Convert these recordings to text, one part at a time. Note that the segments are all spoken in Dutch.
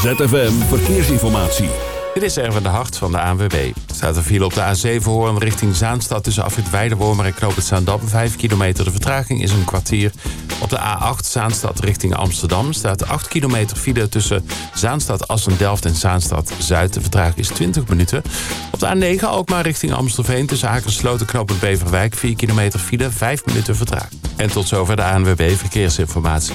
ZFM Verkeersinformatie. Dit is Erwin de Hart van de ANWB. Er staat een file op de A7 Hoorn richting Zaanstad... tussen afrit Weidewormer en Knoop het Zaandam. 5 kilometer. De vertraging is een kwartier. Op de A8 Zaanstad richting Amsterdam... staat 8 kilometer file tussen Zaanstad, Assen-Delft en Zaanstad-Zuid. De vertraging is 20 minuten. Op de A9 Alkmaar richting Amstelveen... tussen Akersloot en Knoop Beverwijk. 4 kilometer file, 5 minuten vertraging. En tot zover de ANWB Verkeersinformatie.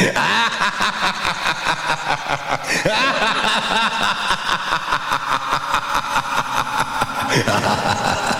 Ha ha ha ha!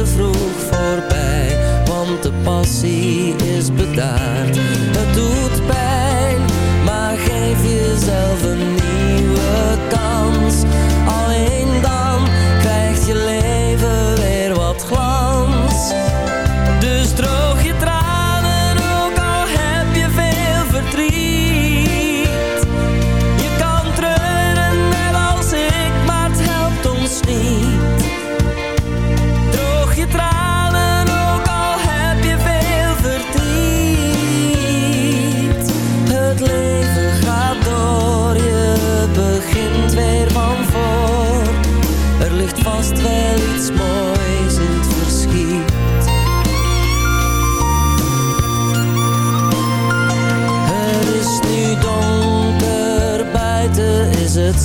te vroeg voorbij, want de passie is bedaard. Het doet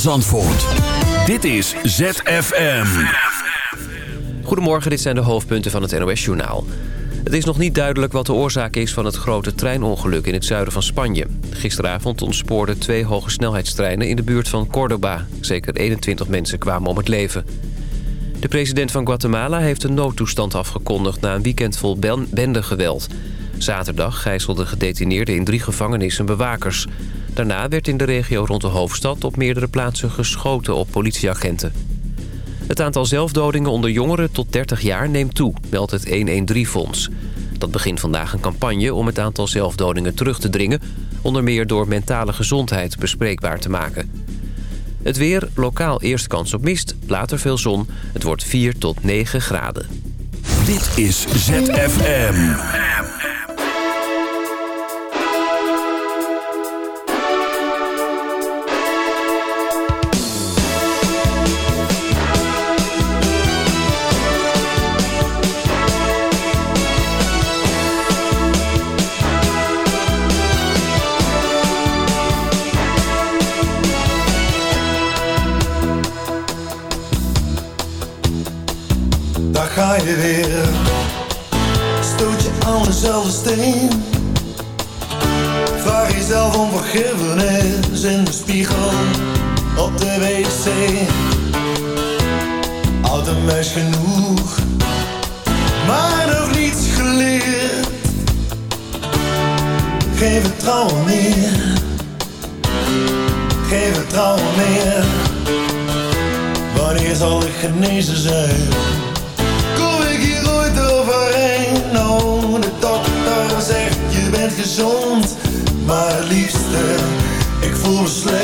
van. Dit is ZFM. Goedemorgen, dit zijn de hoofdpunten van het NOS-journaal. Het is nog niet duidelijk wat de oorzaak is van het grote treinongeluk in het zuiden van Spanje. Gisteravond ontspoorden twee hoge snelheidstreinen in de buurt van Córdoba. Zeker 21 mensen kwamen om het leven. De president van Guatemala heeft een noodtoestand afgekondigd... na een weekend vol ben bendegeweld. Zaterdag gijzelden gedetineerden in drie gevangenissen bewakers. Daarna werd in de regio rond de hoofdstad op meerdere plaatsen geschoten op politieagenten. Het aantal zelfdodingen onder jongeren tot 30 jaar neemt toe, meldt het 113-fonds. Dat begint vandaag een campagne om het aantal zelfdodingen terug te dringen... onder meer door mentale gezondheid bespreekbaar te maken. Het weer, lokaal eerst kans op mist, later veel zon. Het wordt 4 tot 9 graden. Dit is ZFM. Je weer. Stoot je aan dezelfde steen. Vraag jezelf om vergiffenis in de spiegel op de wc. Oud en mes genoeg, maar nog niets geleerd. Geen vertrouwen meer, geen vertrouwen meer. Wanneer zal ik genezen zijn? Voel me slecht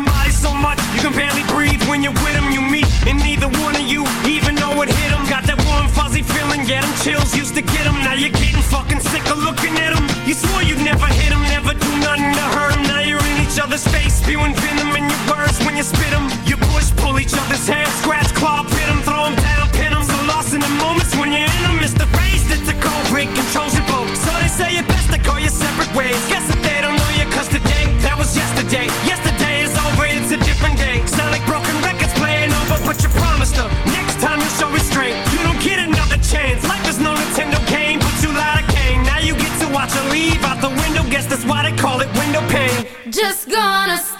somebody so much you can barely breathe when you're with them. You meet, and neither one of you even know what hit them. Got that warm, fuzzy feeling, get them chills used to get them. Now you're getting fucking sick of looking at them. You swore you'd never hit them, never do nothing to hurt them. Now you're in each other's face, spewing venom in your words when you spit them. You push, pull each other's hair, scratch, claw, pit them, throw them down, pin them. So lost in the moments when you're in them, it's the phrase that the cold break controls your boat. So they say it best to go your separate ways. Guess that they don't know you, cause today, that was yesterday. Yes Just gonna